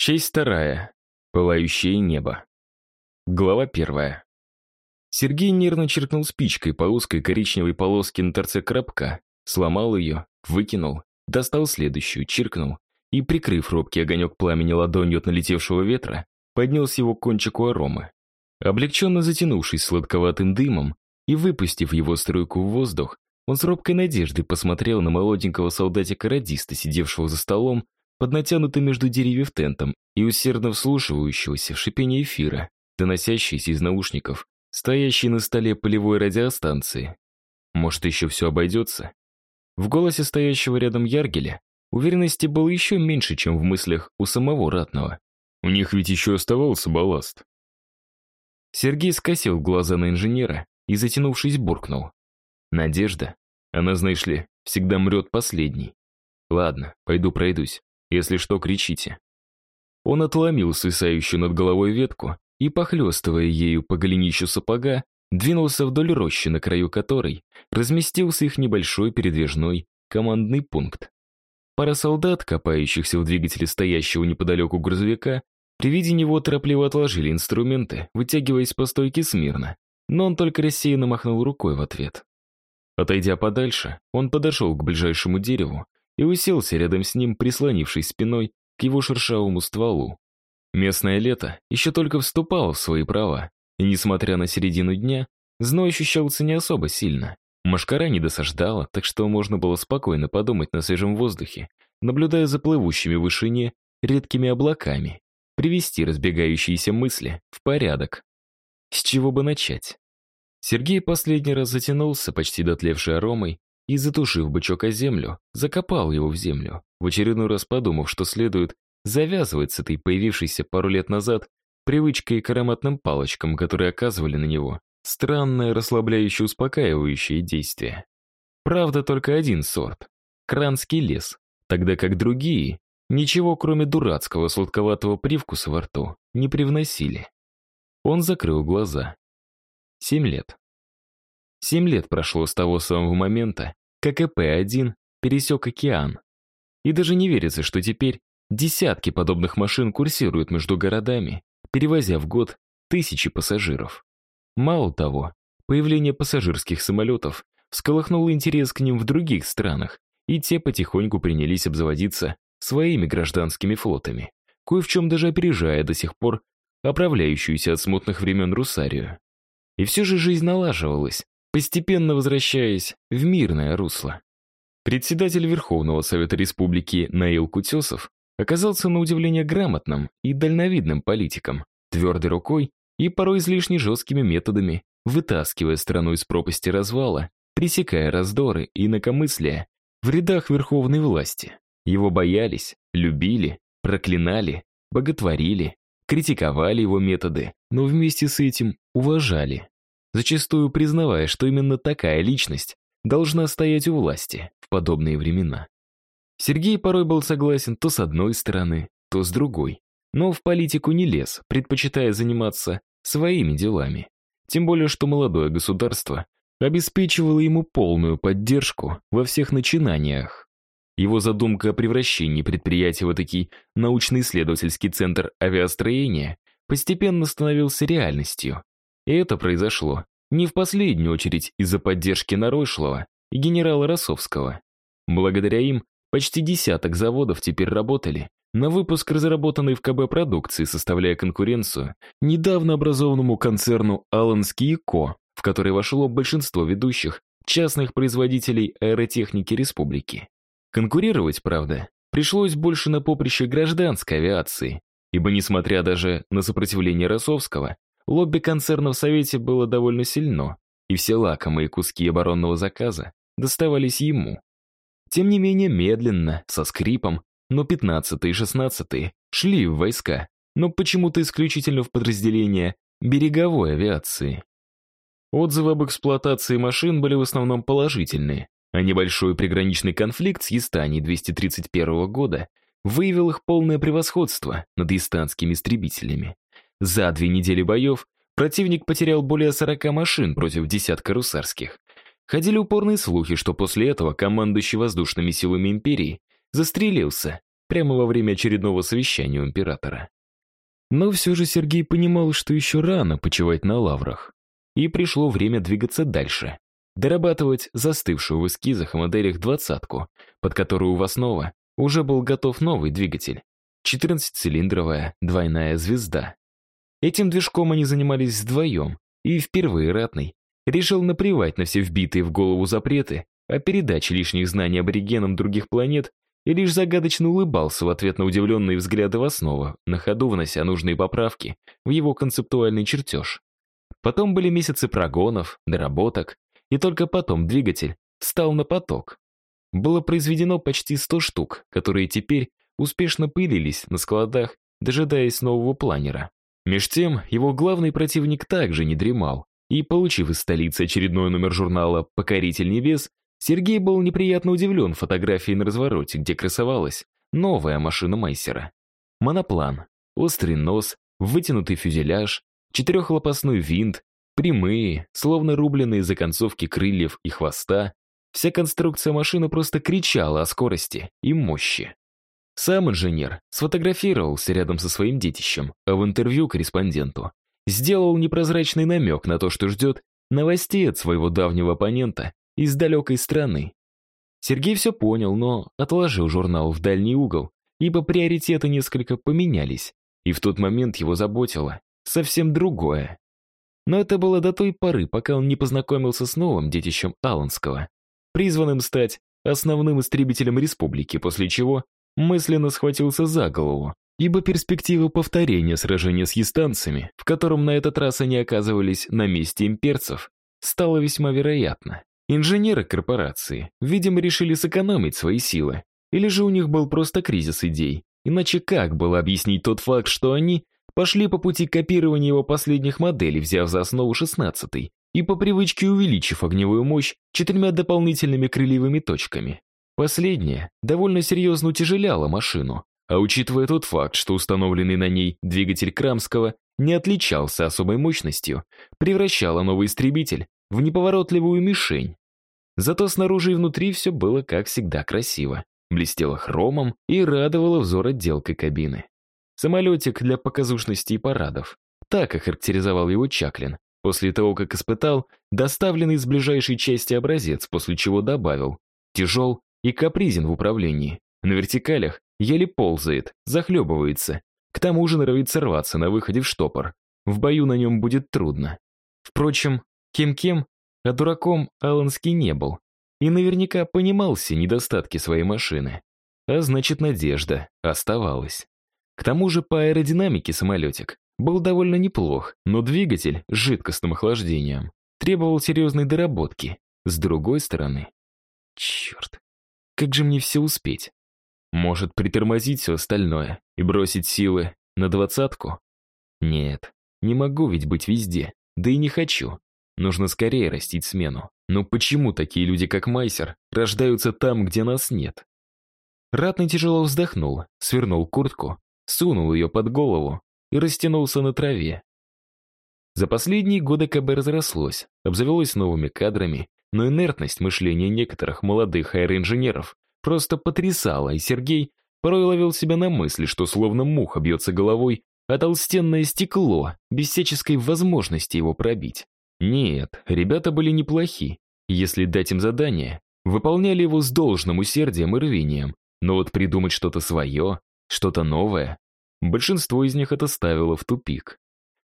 Часть вторая. Пылающее небо. Глава первая. Сергей нервно черкнул спичкой по узкой коричневой полоске на торце коробка, сломал ее, выкинул, достал следующую, чиркнул и, прикрыв робкий огонек пламени ладонью от налетевшего ветра, поднес его к кончику аромы. Облегченно затянувшись сладковатым дымом и выпустив его струйку в воздух, он с робкой надеждой посмотрел на молоденького солдатика-радиста, сидевшего за столом под натянутым между деревьев тентом и усердно вслушивающегося в шипение эфира, доносящийся из наушников, стоящей на столе полевой радиостанции. Может, еще все обойдется? В голосе стоящего рядом Яргеля уверенности было еще меньше, чем в мыслях у самого ратного. У них ведь еще оставался балласт. Сергей скосил глаза на инженера и, затянувшись, буркнул. Надежда, она, знаешь ли, всегда мрет последней. Ладно, пойду пройдусь. Если что, кричите». Он отломил свисающую над головой ветку и, похлестывая ею по голенищу сапога, двинулся вдоль рощи, на краю которой разместился их небольшой передвижной командный пункт. Пара солдат, копающихся в двигателе стоящего неподалеку грузовика, при виде него торопливо отложили инструменты, вытягиваясь по стойке смирно, но он только рассеянно махнул рукой в ответ. Отойдя подальше, он подошел к ближайшему дереву и уселся рядом с ним, прислонившись спиной к его шершавому стволу. Местное лето еще только вступало в свои права, и, несмотря на середину дня, зной ощущался не особо сильно. Машкара не досаждала, так что можно было спокойно подумать на свежем воздухе, наблюдая за плывущими в вышине редкими облаками, привести разбегающиеся мысли в порядок. С чего бы начать? Сергей последний раз затянулся почти дотлевшей аромой и, затушив бычок о землю, закопал его в землю, в очередной раз подумав, что следует завязывать с этой появившейся пару лет назад привычкой к ароматным палочкам, которые оказывали на него странное расслабляющее успокаивающее действие. Правда, только один сорт — кранский лес, тогда как другие ничего, кроме дурацкого сладковатого привкуса во рту, не привносили. Он закрыл глаза. Семь лет. Семь лет прошло с того самого момента, как ЭП-1 пересек океан. И даже не верится, что теперь десятки подобных машин курсируют между городами, перевозя в год тысячи пассажиров. Мало того, появление пассажирских самолетов всколыхнуло интерес к ним в других странах, и те потихоньку принялись обзаводиться своими гражданскими флотами, кое в чем даже опережая до сих пор оправляющуюся от смутных времен Русарию. И все же жизнь налаживалась, постепенно возвращаясь в мирное русло. Председатель Верховного Совета Республики Наил Кутесов оказался на удивление грамотным и дальновидным политиком, твердой рукой и порой излишне жесткими методами, вытаскивая страну из пропасти развала, пресекая раздоры и инакомыслия в рядах верховной власти. Его боялись, любили, проклинали, боготворили, критиковали его методы, но вместе с этим уважали зачастую признавая, что именно такая личность должна стоять у власти в подобные времена. Сергей порой был согласен то с одной стороны, то с другой, но в политику не лез, предпочитая заниматься своими делами. Тем более, что молодое государство обеспечивало ему полную поддержку во всех начинаниях. Его задумка о превращении предприятия в такой научно-исследовательский центр авиастроения постепенно становился реальностью, и это произошло не в последнюю очередь из-за поддержки Наройшлова и генерала Росовского. Благодаря им почти десяток заводов теперь работали на выпуск разработанной в КБ продукции, составляя конкуренцию недавно образованному концерну «Аланский ко», в который вошло большинство ведущих частных производителей аэротехники республики. Конкурировать, правда, пришлось больше на поприще гражданской авиации, ибо, несмотря даже на сопротивление Росовского, Лобби концерна в Совете было довольно сильно, и все лакомые куски оборонного заказа доставались ему. Тем не менее, медленно, со скрипом, но 15 и 16 шли в войска, но почему-то исключительно в подразделения береговой авиации. Отзывы об эксплуатации машин были в основном положительные, а небольшой приграничный конфликт с Ястаней 231 года выявил их полное превосходство над ястанскими истребителями. За две недели боев противник потерял более 40 машин против десятка русарских. Ходили упорные слухи, что после этого командующий воздушными силами империи застрелился, прямо во время очередного совещания у императора. Но все же Сергей понимал, что еще рано почивать на лаврах. И пришло время двигаться дальше. Дорабатывать застывшую в эскизах и моделях двадцатку, под которую в основу уже был готов новый двигатель. 14-цилиндровая двойная звезда. Этим движком они занимались вдвоем, и впервые ратный решил наплевать на все вбитые в голову запреты о передаче лишних знаний аборигенам других планет и лишь загадочно улыбался в ответ на удивленные взгляды в основу, на ходу внося нужные поправки в его концептуальный чертеж. Потом были месяцы прогонов, доработок, и только потом двигатель встал на поток. Было произведено почти 100 штук, которые теперь успешно пылились на складах, дожидаясь нового планера. Меж тем, его главный противник также не дремал, и, получив из столицы очередной номер журнала «Покоритель небес», Сергей был неприятно удивлен фотографией на развороте, где красовалась новая машина Майсера. Моноплан, острый нос, вытянутый фюзеляж, четырехлопастной винт, прямые, словно рубленные законцовки крыльев и хвоста. Вся конструкция машины просто кричала о скорости и мощи. Сам инженер сфотографировался рядом со своим детищем, а в интервью корреспонденту сделал непрозрачный намек на то, что ждет новостей от своего давнего оппонента из далекой страны. Сергей все понял, но отложил журнал в дальний угол, ибо приоритеты несколько поменялись, и в тот момент его заботило совсем другое. Но это было до той поры, пока он не познакомился с новым детищем Аланского, призванным стать основным истребителем республики, после чего мысленно схватился за голову, ибо перспектива повторения сражения с ястанцами, в котором на этот раз они оказывались на месте имперцев, стала весьма вероятна. Инженеры корпорации, видимо, решили сэкономить свои силы, или же у них был просто кризис идей. Иначе как было объяснить тот факт, что они пошли по пути копирования его последних моделей, взяв за основу 16 и по привычке увеличив огневую мощь четырьмя дополнительными крыльевыми точками. Последнее довольно серьезно утяжеляло машину, а учитывая тот факт, что установленный на ней двигатель Крамского не отличался особой мощностью, превращало новый истребитель в неповоротливую мишень. Зато снаружи и внутри все было, как всегда, красиво, блестело хромом и радовало взор отделкой кабины. Самолетик для показушности и парадов. Так охарактеризовал его Чаклин, после того, как испытал доставленный из ближайшей части образец, после чего добавил «тяжел и капризен в управлении. На вертикалях еле ползает, захлебывается. К тому же норовит сорваться на выходе в штопор. В бою на нем будет трудно. Впрочем, кем-кем, а дураком Аланский не был. И наверняка понимал все недостатки своей машины. А значит, надежда оставалась. К тому же по аэродинамике самолетик был довольно неплох, но двигатель с жидкостным охлаждением требовал серьезной доработки. С другой стороны... Черт, как же мне все успеть? Может, притормозить все остальное и бросить силы на двадцатку? Нет, не могу ведь быть везде, да и не хочу. Нужно скорее растить смену. Но почему такие люди, как Майсер, рождаются там, где нас нет? Ратный тяжело вздохнул, свернул куртку, сунул ее под голову и растянулся на траве. За последние годы КБ разрослось, обзавелось новыми кадрами но инертность мышления некоторых молодых аэроинженеров просто потрясала, и Сергей порой ловил себя на мысли, что словно муха бьется головой о толстенное стекло, без всяческой возможности его пробить. Нет, ребята были неплохи. Если дать им задание, выполняли его с должным усердием и рвением, но вот придумать что-то свое, что-то новое, большинство из них это ставило в тупик.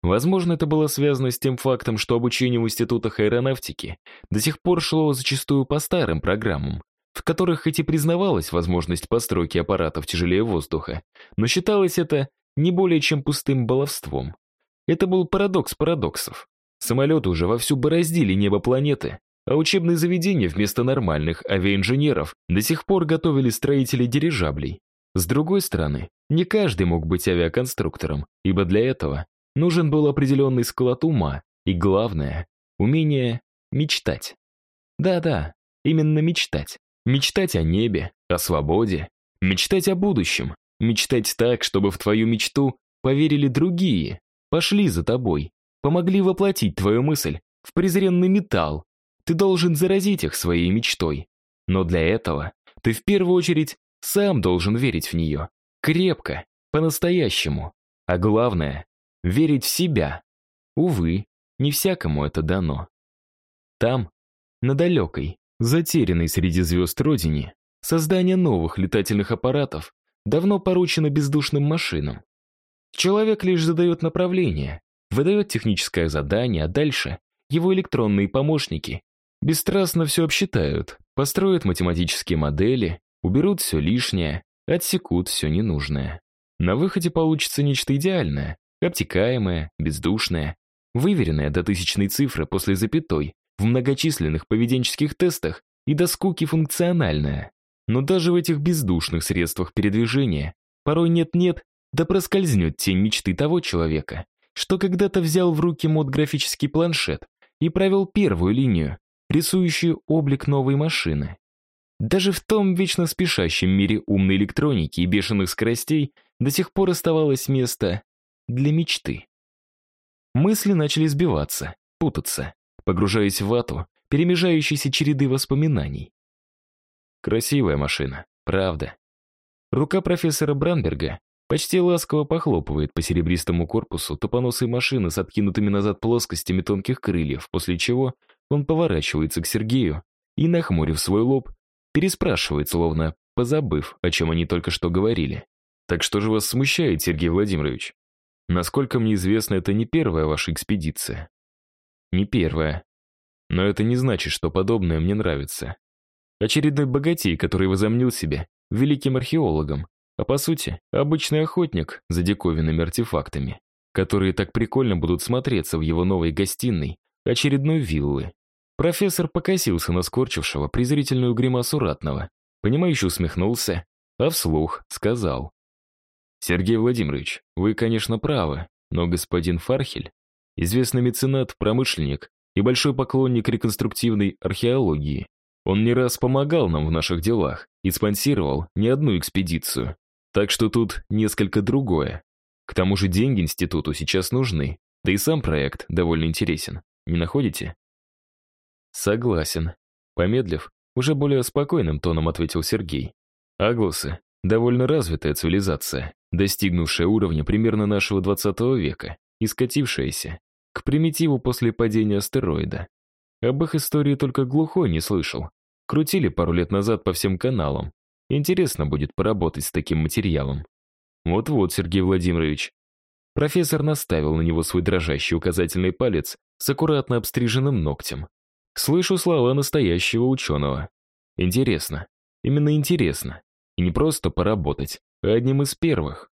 Возможно, это было связано с тем фактом, что обучение в институтах аэронавтики до сих пор шло зачастую по старым программам, в которых хоть и признавалась возможность постройки аппаратов тяжелее воздуха, но считалось это не более чем пустым баловством. Это был парадокс парадоксов. Самолеты уже вовсю бороздили небо планеты, а учебные заведения вместо нормальных авиаинженеров до сих пор готовили строителей дирижаблей. С другой стороны, не каждый мог быть авиаконструктором, ибо для этого Нужен был определенный склад ума и, главное, умение мечтать. Да-да, именно мечтать. Мечтать о небе, о свободе, мечтать о будущем, мечтать так, чтобы в твою мечту поверили другие, пошли за тобой, помогли воплотить твою мысль в презренный металл. Ты должен заразить их своей мечтой. Но для этого ты в первую очередь сам должен верить в нее. Крепко, по-настоящему. А главное — верить в себя. Увы, не всякому это дано. Там, на далекой, затерянной среди звезд родине, создание новых летательных аппаратов давно поручено бездушным машинам. Человек лишь задает направление, выдает техническое задание, а дальше его электронные помощники бесстрастно все обсчитают, построят математические модели, уберут все лишнее, отсекут все ненужное. На выходе получится нечто идеальное, обтекаемое, бездушное, выверенное до тысячной цифры после запятой, в многочисленных поведенческих тестах и до скуки функциональное. Но даже в этих бездушных средствах передвижения порой нет-нет, да проскользнет тень мечты того человека, что когда-то взял в руки мод-графический планшет и провел первую линию, рисующую облик новой машины. Даже в том вечно спешащем мире умной электроники и бешеных скоростей до сих пор оставалось место для мечты. Мысли начали сбиваться, путаться, погружаясь в вату, перемежающейся череды воспоминаний. Красивая машина, правда. Рука профессора Бранберга почти ласково похлопывает по серебристому корпусу тупоносой машины с откинутыми назад плоскостями тонких крыльев, после чего он поворачивается к Сергею и, нахмурив свой лоб, переспрашивает, словно позабыв, о чем они только что говорили. «Так что же вас смущает, Сергей Владимирович? Насколько мне известно, это не первая ваша экспедиция». «Не первая. Но это не значит, что подобное мне нравится. Очередной богатей, который возомнил себя великим археологом, а по сути, обычный охотник за диковинными артефактами, которые так прикольно будут смотреться в его новой гостиной очередной виллы. Профессор покосился на скорчившего презрительную гримасу ратного, понимающе усмехнулся, а вслух сказал. «Сергей Владимирович, вы, конечно, правы, но господин Фархель, известный меценат, промышленник и большой поклонник реконструктивной археологии, он не раз помогал нам в наших делах и спонсировал не одну экспедицию. Так что тут несколько другое. К тому же деньги институту сейчас нужны, да и сам проект довольно интересен. Не находите? Согласен. Помедлив, уже более спокойным тоном ответил Сергей. Аглусы — довольно развитая цивилизация, достигнувшая уровня примерно нашего 20 века и скатившаяся к примитиву после падения астероида. Об их истории только глухой не слышал. Крутили пару лет назад по всем каналам. Интересно будет поработать с таким материалом. Вот-вот, Сергей Владимирович. Профессор наставил на него свой дрожащий указательный палец с аккуратно обстриженным ногтем. Слышу слова настоящего ученого. Интересно. Именно интересно. И не просто поработать, а одним из первых.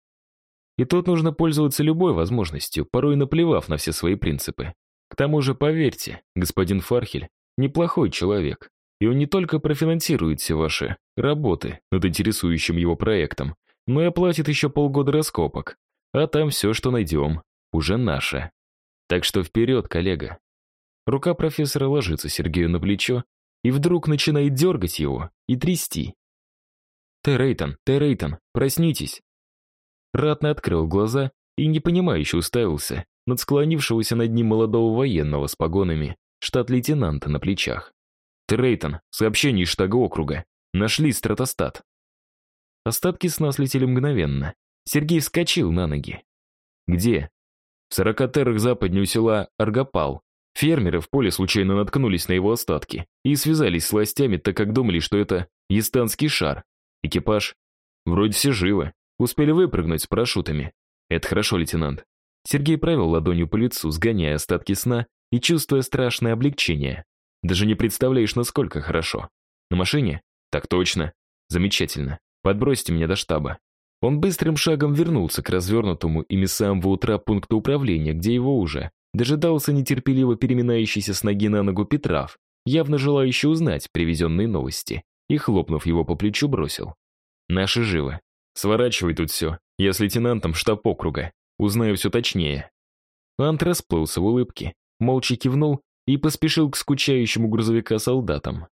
И тут нужно пользоваться любой возможностью, порой наплевав на все свои принципы. К тому же, поверьте, господин Фархель неплохой человек, и он не только профинансирует все ваши работы над интересующим его проектом, но и оплатит еще полгода раскопок. А там все, что найдем, уже наше. Так что вперед, коллега. Рука профессора ложится Сергею на плечо и вдруг начинает дергать его и трясти. «Т. Рейтон, проснитесь!» Ратно открыл глаза и непонимающе уставился над склонившегося над ним молодого военного с погонами штат-лейтенанта на плечах. «Трейтон, сообщение из штага округа. Нашли стратостат». Остатки сна слетели мгновенно. Сергей вскочил на ноги. «Где?» «В сорокатерах западнее села Аргопал. Фермеры в поле случайно наткнулись на его остатки и связались с властями, так как думали, что это естанский шар. Экипаж? Вроде все живы. Успели выпрыгнуть с парашютами. Это хорошо, лейтенант. Сергей провел ладонью по лицу, сгоняя остатки сна и чувствуя страшное облегчение. Даже не представляешь, насколько хорошо. На машине? Так точно. Замечательно. Подбросьте меня до штаба. Он быстрым шагом вернулся к развернутому ими с самого утра пункту управления, где его уже дожидался нетерпеливо переминающийся с ноги на ногу Петрав, явно желающий узнать привезенные новости, и, хлопнув его по плечу, бросил. «Наши живы. Сворачивай тут все. Я с лейтенантом штаб округа. Узнаю все точнее». Ант расплылся в улыбке, молча кивнул и поспешил к скучающему грузовика солдатам.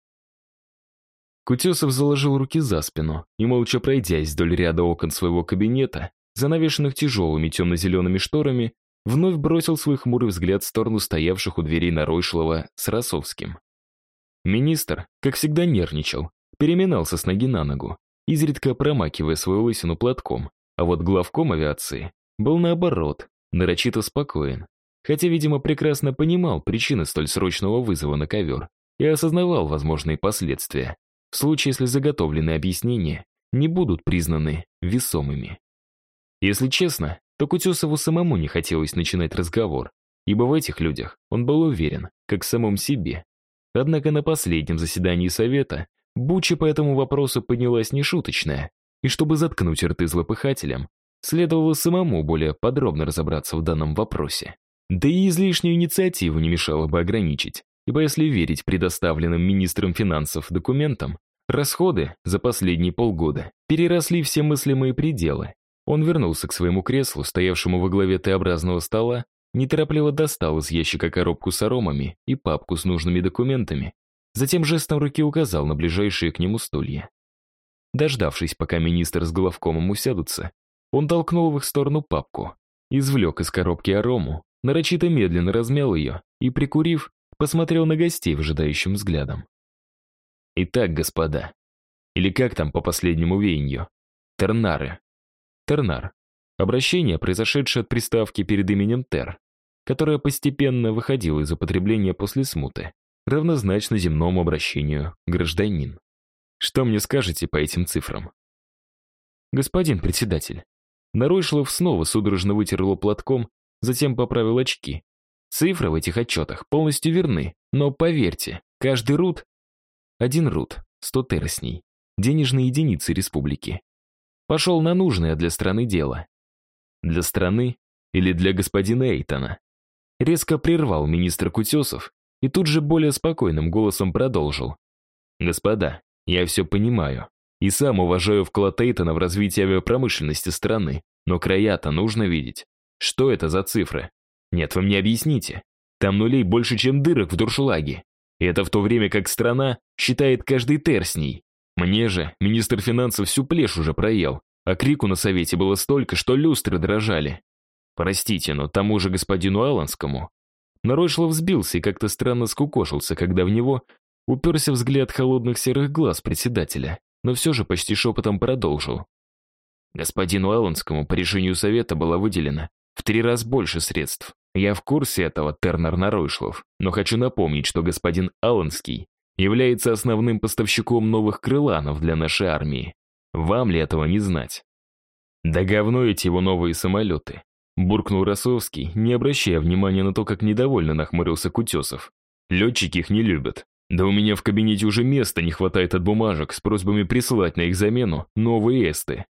Кутесов заложил руки за спину и, молча пройдясь вдоль ряда окон своего кабинета, занавешенных тяжелыми темно-зелеными шторами, вновь бросил свой хмурый взгляд в сторону стоявших у дверей Наройшлова с Росовским. Министр, как всегда, нервничал, переминался с ноги на ногу, изредка промакивая свою лысину платком, а вот главком авиации был наоборот, нарочито спокоен. Хотя, видимо, прекрасно понимал причины столь срочного вызова на ковер и осознавал возможные последствия, в случае, если заготовленные объяснения не будут признаны весомыми. Если честно, то Кутесову самому не хотелось начинать разговор, ибо в этих людях он был уверен, как в самом себе. Однако на последнем заседании совета Буча по этому вопросу поднялась нешуточная, и чтобы заткнуть рты злопыхателям, следовало самому более подробно разобраться в данном вопросе. Да и излишнюю инициативу не мешало бы ограничить, ибо если верить предоставленным министром финансов документам, расходы за последние полгода переросли все мыслимые пределы. Он вернулся к своему креслу, стоявшему во главе Т-образного стола, неторопливо достал из ящика коробку с аромами и папку с нужными документами, затем жестом руки указал на ближайшие к нему стулья. Дождавшись, пока министр с главкомом усядутся, он толкнул в их сторону папку, извлек из коробки арому, нарочито медленно размял ее и, прикурив, посмотрел на гостей выжидающим взглядом. «Итак, господа, или как там по последнему веянию? Тернары. Тернар. Обращение, произошедшее от приставки перед именем Тер, которое постепенно выходило из употребления после смуты, равнозначно земному обращению «гражданин». Что мне скажете по этим цифрам? Господин председатель. Наройшлов снова судорожно вытер лоб платком, затем поправил очки. Цифры в этих отчетах полностью верны, но поверьте, каждый рут — один рут, сто теросней, денежные единицы республики. Пошел на нужное для страны дело. Для страны или для господина Эйтона? Резко прервал министр Кутесов и тут же более спокойным голосом продолжил. «Господа, я все понимаю и сам уважаю вклад Эйтона в развитие авиапромышленности страны, но края-то нужно видеть. Что это за цифры? Нет, вы мне объясните. Там нулей больше, чем дырок в дуршлаге. И это в то время как страна считает каждый терсней. Мне же министр финансов всю плешь уже проел, а крику на совете было столько, что люстры дрожали. Простите, но тому же господину Алланскому. Наройшлов взбился и как-то странно скукошился, когда в него уперся взгляд холодных серых глаз председателя, но все же почти шепотом продолжил. Господину Алланскому по решению совета было выделено в три раза больше средств. Я в курсе этого, Тернер Наройшлов, но хочу напомнить, что господин Алланский является основным поставщиком новых крыланов для нашей армии. Вам ли этого не знать? Да говно эти его новые самолеты. Буркнул Росовский, не обращая внимания на то, как недовольно нахмурился Кутесов. Летчики их не любят. Да у меня в кабинете уже места не хватает от бумажек с просьбами присылать на их замену новые эсты.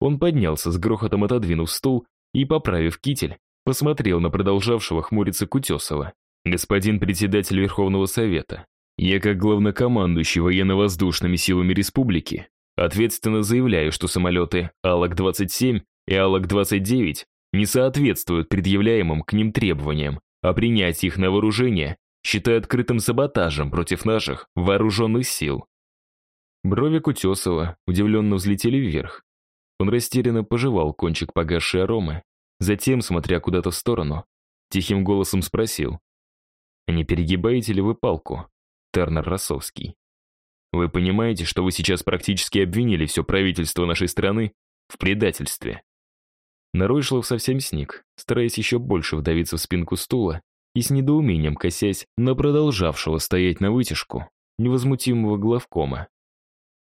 Он поднялся с грохотом отодвинув стул и, поправив китель, посмотрел на продолжавшего хмуриться Кутесова. «Господин председатель Верховного Совета, я как главнокомандующий военно-воздушными силами республики ответственно заявляю, что самолеты АЛАК-27 и АЛАК-29 не соответствуют предъявляемым к ним требованиям, а принятие их на вооружение считаю открытым саботажем против наших вооруженных сил». Брови Кутесова удивленно взлетели вверх. Он растерянно пожевал кончик погасшей аромы, затем, смотря куда-то в сторону, тихим голосом спросил. «Не перегибаете ли вы палку, Тернер Росовский? Вы понимаете, что вы сейчас практически обвинили все правительство нашей страны в предательстве?» Наройшлов совсем сник, стараясь еще больше вдавиться в спинку стула и с недоумением косясь на продолжавшего стоять на вытяжку невозмутимого главкома.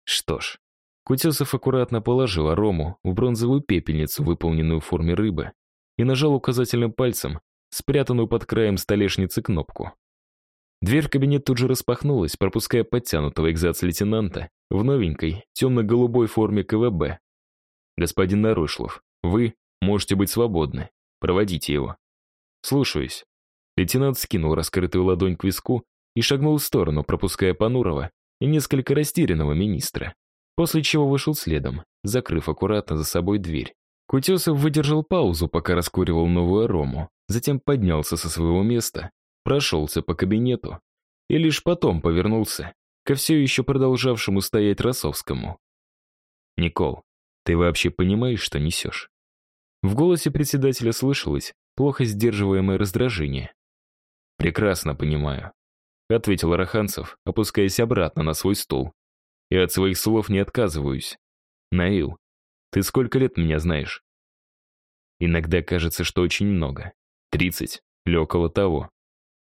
Что ж, Кутесов аккуратно положил арому в бронзовую пепельницу, выполненную в форме рыбы, и нажал указательным пальцем спрятанную под краем столешницы кнопку. Дверь в кабинет тут же распахнулась, пропуская подтянутого экзац-лейтенанта в новенькой, темно-голубой форме КВБ. «Господин Нарышлов, вы можете быть свободны. Проводите его». «Слушаюсь». Лейтенант скинул раскрытую ладонь к виску и шагнул в сторону, пропуская Панурова и несколько растерянного министра после чего вышел следом, закрыв аккуратно за собой дверь. Кутесов выдержал паузу, пока раскуривал новую арому, затем поднялся со своего места, прошелся по кабинету и лишь потом повернулся ко все еще продолжавшему стоять Росовскому. «Никол, ты вообще понимаешь, что несешь?» В голосе председателя слышалось плохо сдерживаемое раздражение. «Прекрасно понимаю», — ответил Араханцев, опускаясь обратно на свой стул. и от своих слов не отказываюсь. Наил, ты сколько лет меня знаешь? Иногда кажется, что очень много. Тридцать или около того.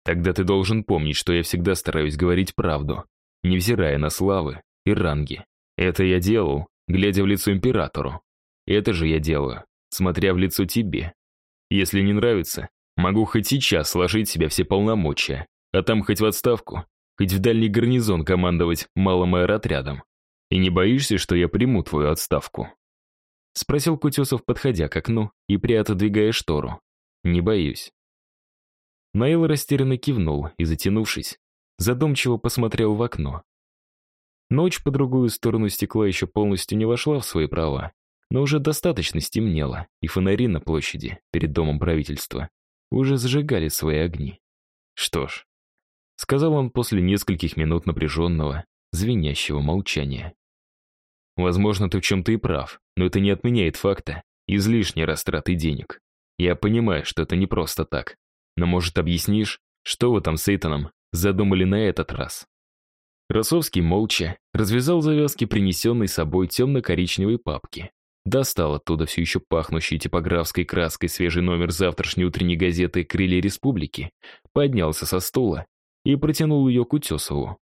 Тогда ты должен помнить, что я всегда стараюсь говорить правду, невзирая на славы и ранги. Это я делал, глядя в лицо императору. Это же я делаю, смотря в лицо тебе. Если не нравится, могу хоть сейчас сложить себе все полномочия, а там хоть в отставку, хоть в дальний гарнизон командовать малым аэротрядом. И не боишься, что я приму твою отставку?» Спросил Кутесов, подходя к окну и приотодвигая штору. «Не боюсь». Наил растерянно кивнул и, затянувшись, задумчиво посмотрел в окно. Ночь по другую сторону стекла еще полностью не вошла в свои права, но уже достаточно стемнело, и фонари на площади перед домом правительства уже зажигали свои огни. Что ж, сказал он после нескольких минут напряженного, звенящего молчания. Возможно, ты в чем-то и прав, но это не отменяет факта излишней растраты денег. Я понимаю, что это не просто так. Но, может, объяснишь, что вы там с Эйтоном задумали на этот раз? Росовский молча развязал завязки принесенной собой темно-коричневой папки. Достал оттуда все еще пахнущий типографской краской свежий номер завтрашней утренней газеты «Крылья республики», поднялся со стула и протянул ее к Утесову.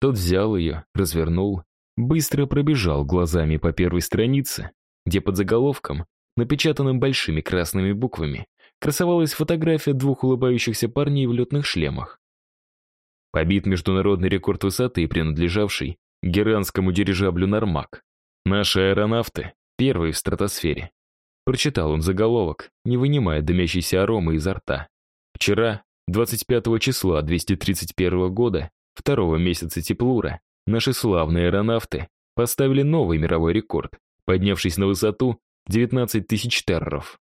Тот взял ее, развернул, быстро пробежал глазами по первой странице, где под заголовком, напечатанным большими красными буквами, красовалась фотография двух улыбающихся парней в летных шлемах. Побит международный рекорд высоты, принадлежавший геранскому дирижаблю «Нормак». Наши аэронавты Первый в стратосфере. Прочитал он заголовок, не вынимая дымящейся аромы изо рта. Вчера, 25 числа 231 года, второго месяца Теплура, наши славные аэронавты поставили новый мировой рекорд, поднявшись на высоту 19 тысяч терров.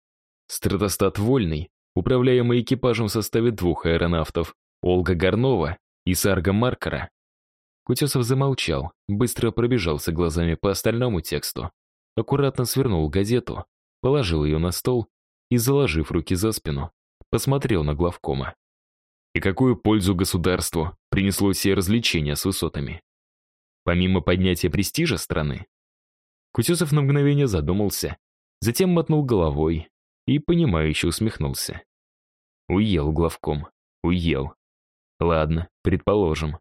Стратостат вольный, управляемый экипажем в составе двух аэронавтов, Олга Горнова и Сарга Маркера. Кутесов замолчал, быстро пробежался глазами по остальному тексту, аккуратно свернул газету, положил ее на стол и, заложив руки за спину, посмотрел на главкома. И какую пользу государству принесло все развлечения с высотами? Помимо поднятия престижа страны? Кутюсов на мгновение задумался, затем мотнул головой и, понимающе усмехнулся. Уел главком, уел. Ладно, предположим.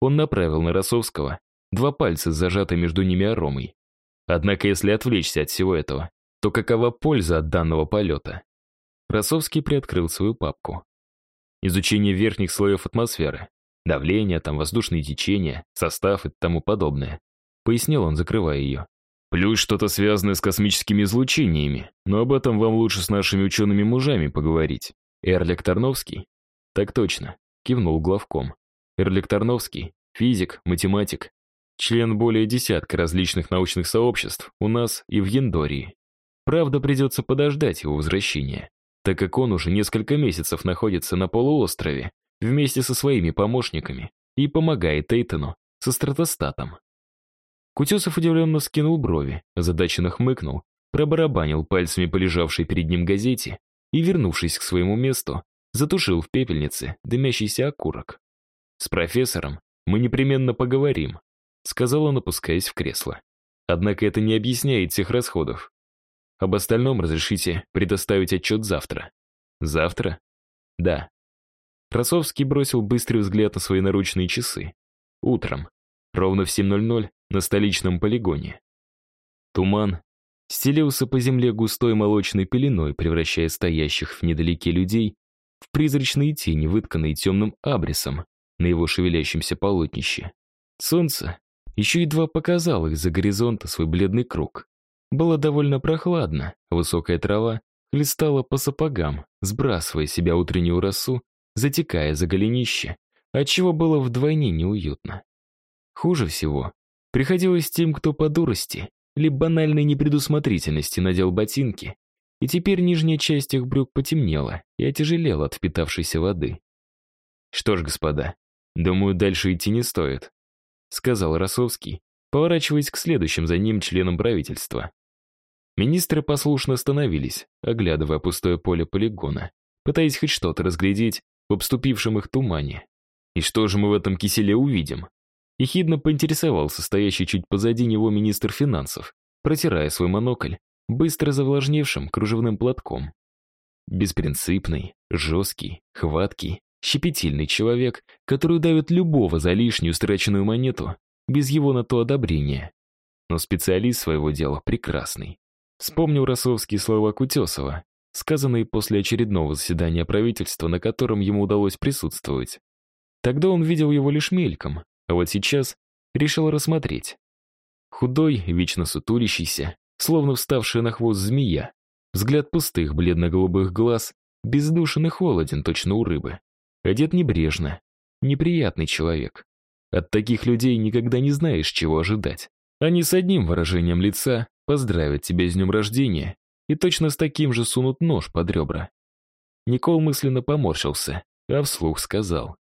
Он направил на Росовского два пальца, зажатые между ними аромой. Однако, если отвлечься от всего этого, то какова польза от данного полета? Росовский приоткрыл свою папку. Изучение верхних слоев атмосферы. Давление, там воздушные течения, состав и тому подобное. Пояснил он, закрывая ее. Плюс что-то связанное с космическими излучениями, но об этом вам лучше с нашими учеными-мужами поговорить. Эрлик Тарновский? Так точно, кивнул главком. Эрлик Тарновский, физик, математик, член более десятка различных научных сообществ у нас и в Яндории. Правда, придется подождать его возвращения, так как он уже несколько месяцев находится на полуострове вместе со своими помощниками и помогает Эйтону со стратостатом. Кутесов удивленно скинул брови, озадаченно хмыкнул, пробарабанил пальцами по лежавшей перед ним газете и, вернувшись к своему месту, затушил в пепельнице дымящийся окурок. «С профессором мы непременно поговорим», сказал он, опускаясь в кресло. Однако это не объясняет всех расходов. Об остальном разрешите предоставить отчет завтра. Завтра? Да. Красовский бросил быстрый взгляд на свои наручные часы. Утром, ровно в 7.00 на столичном полигоне. Туман стелился по земле густой молочной пеленой, превращая стоящих в недалеке людей в призрачные тени, вытканные темным абрисом на его шевелящемся полотнище. Солнце еще едва показал из-за горизонта свой бледный круг. Было довольно прохладно, высокая трава хлестала по сапогам, сбрасывая себя утреннюю росу, затекая за голенище, отчего было вдвойне неуютно. Хуже всего приходилось тем, кто по дурости, либо банальной непредусмотрительности надел ботинки, и теперь нижняя часть их брюк потемнела и отяжелела от впитавшейся воды. Что ж, господа, думаю, дальше идти не стоит сказал Росовский, поворачиваясь к следующим за ним членам правительства. Министры послушно остановились, оглядывая пустое поле полигона, пытаясь хоть что-то разглядеть в обступившем их тумане. И что же мы в этом киселе увидим? Ехидно поинтересовался стоящий чуть позади него министр финансов, протирая свой монокль быстро завлажневшим кружевным платком. Беспринципный, жесткий, хваткий, щепетильный человек, который давит любого за лишнюю страченную монету без его на то одобрения. Но специалист своего дела прекрасный. Вспомнил Росовские слова Кутесова, сказанные после очередного заседания правительства, на котором ему удалось присутствовать. Тогда он видел его лишь мельком, а вот сейчас решил рассмотреть. Худой, вечно сутулящийся, словно вставшая на хвост змея, взгляд пустых бледно-голубых глаз, бездушен и холоден, точно у рыбы. Одет небрежно, неприятный человек. От таких людей никогда не знаешь, чего ожидать. Они с одним выражением лица поздравят тебя с днем рождения и точно с таким же сунут нож под ребра. Никол мысленно поморщился, а вслух сказал.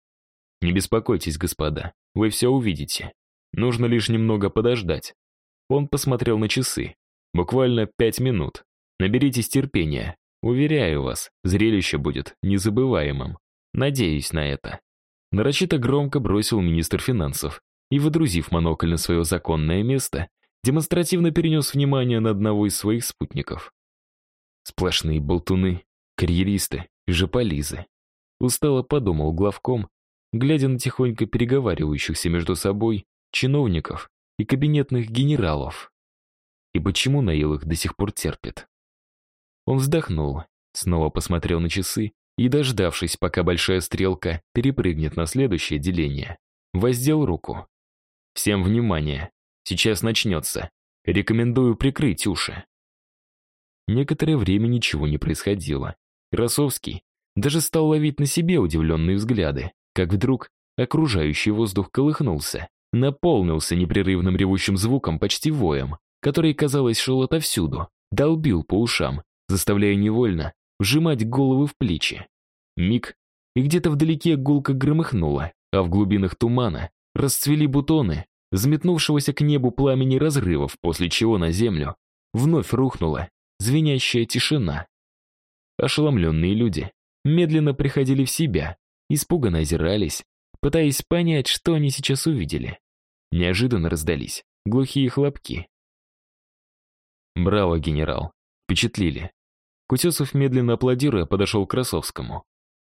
«Не беспокойтесь, господа, вы все увидите. Нужно лишь немного подождать». Он посмотрел на часы. «Буквально пять минут. Наберитесь терпения. Уверяю вас, зрелище будет незабываемым. Надеюсь на это». Нарочито громко бросил министр финансов и, выдрузив монокль на свое законное место, демонстративно перенес внимание на одного из своих спутников. Сплошные болтуны, карьеристы, жополизы. Устало подумал главком, глядя на тихонько переговаривающихся между собой чиновников и кабинетных генералов. И почему Наил их до сих пор терпит? Он вздохнул, снова посмотрел на часы и, дождавшись, пока большая стрелка перепрыгнет на следующее деление, воздел руку. «Всем внимание! Сейчас начнется. Рекомендую прикрыть уши». Некоторое время ничего не происходило. Росовский даже стал ловить на себе удивленные взгляды, как вдруг окружающий воздух колыхнулся, наполнился непрерывным ревущим звуком, почти воем, который, казалось, шел отовсюду, долбил по ушам, заставляя невольно вжимать головы в плечи. Миг, и где-то вдалеке гулко громыхнуло, а в глубинах тумана расцвели бутоны взметнувшегося к небу пламени разрывов, после чего на землю вновь рухнула звенящая тишина. Ошеломленные люди медленно приходили в себя, испуганно озирались, пытаясь понять, что они сейчас увидели. Неожиданно раздались глухие хлопки. «Браво, генерал!» Впечатлили. Кутесов, медленно аплодируя, подошел к Красовскому.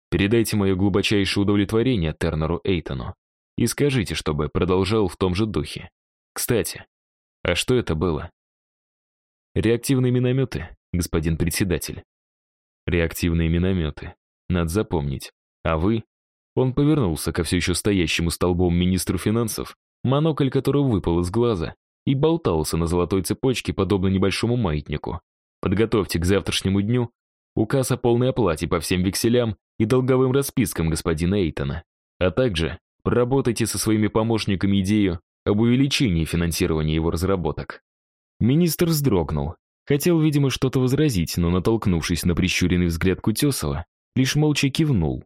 «Передайте мое глубочайшее удовлетворение Тернеру Эйтону и скажите, чтобы продолжал в том же духе. Кстати, а что это было?» «Реактивные минометы, господин председатель». «Реактивные минометы. Надо запомнить. А вы?» Он повернулся ко все еще стоящему столбом министру финансов, монокль которого выпал из глаза и болтался на золотой цепочке, подобно небольшому маятнику. Подготовьте к завтрашнему дню указ о полной оплате по всем векселям и долговым распискам господина Эйтона, а также проработайте со своими помощниками идею об увеличении финансирования его разработок. Министр вздрогнул. Хотел, видимо, что-то возразить, но, натолкнувшись на прищуренный взгляд Кутесова, лишь молча кивнул.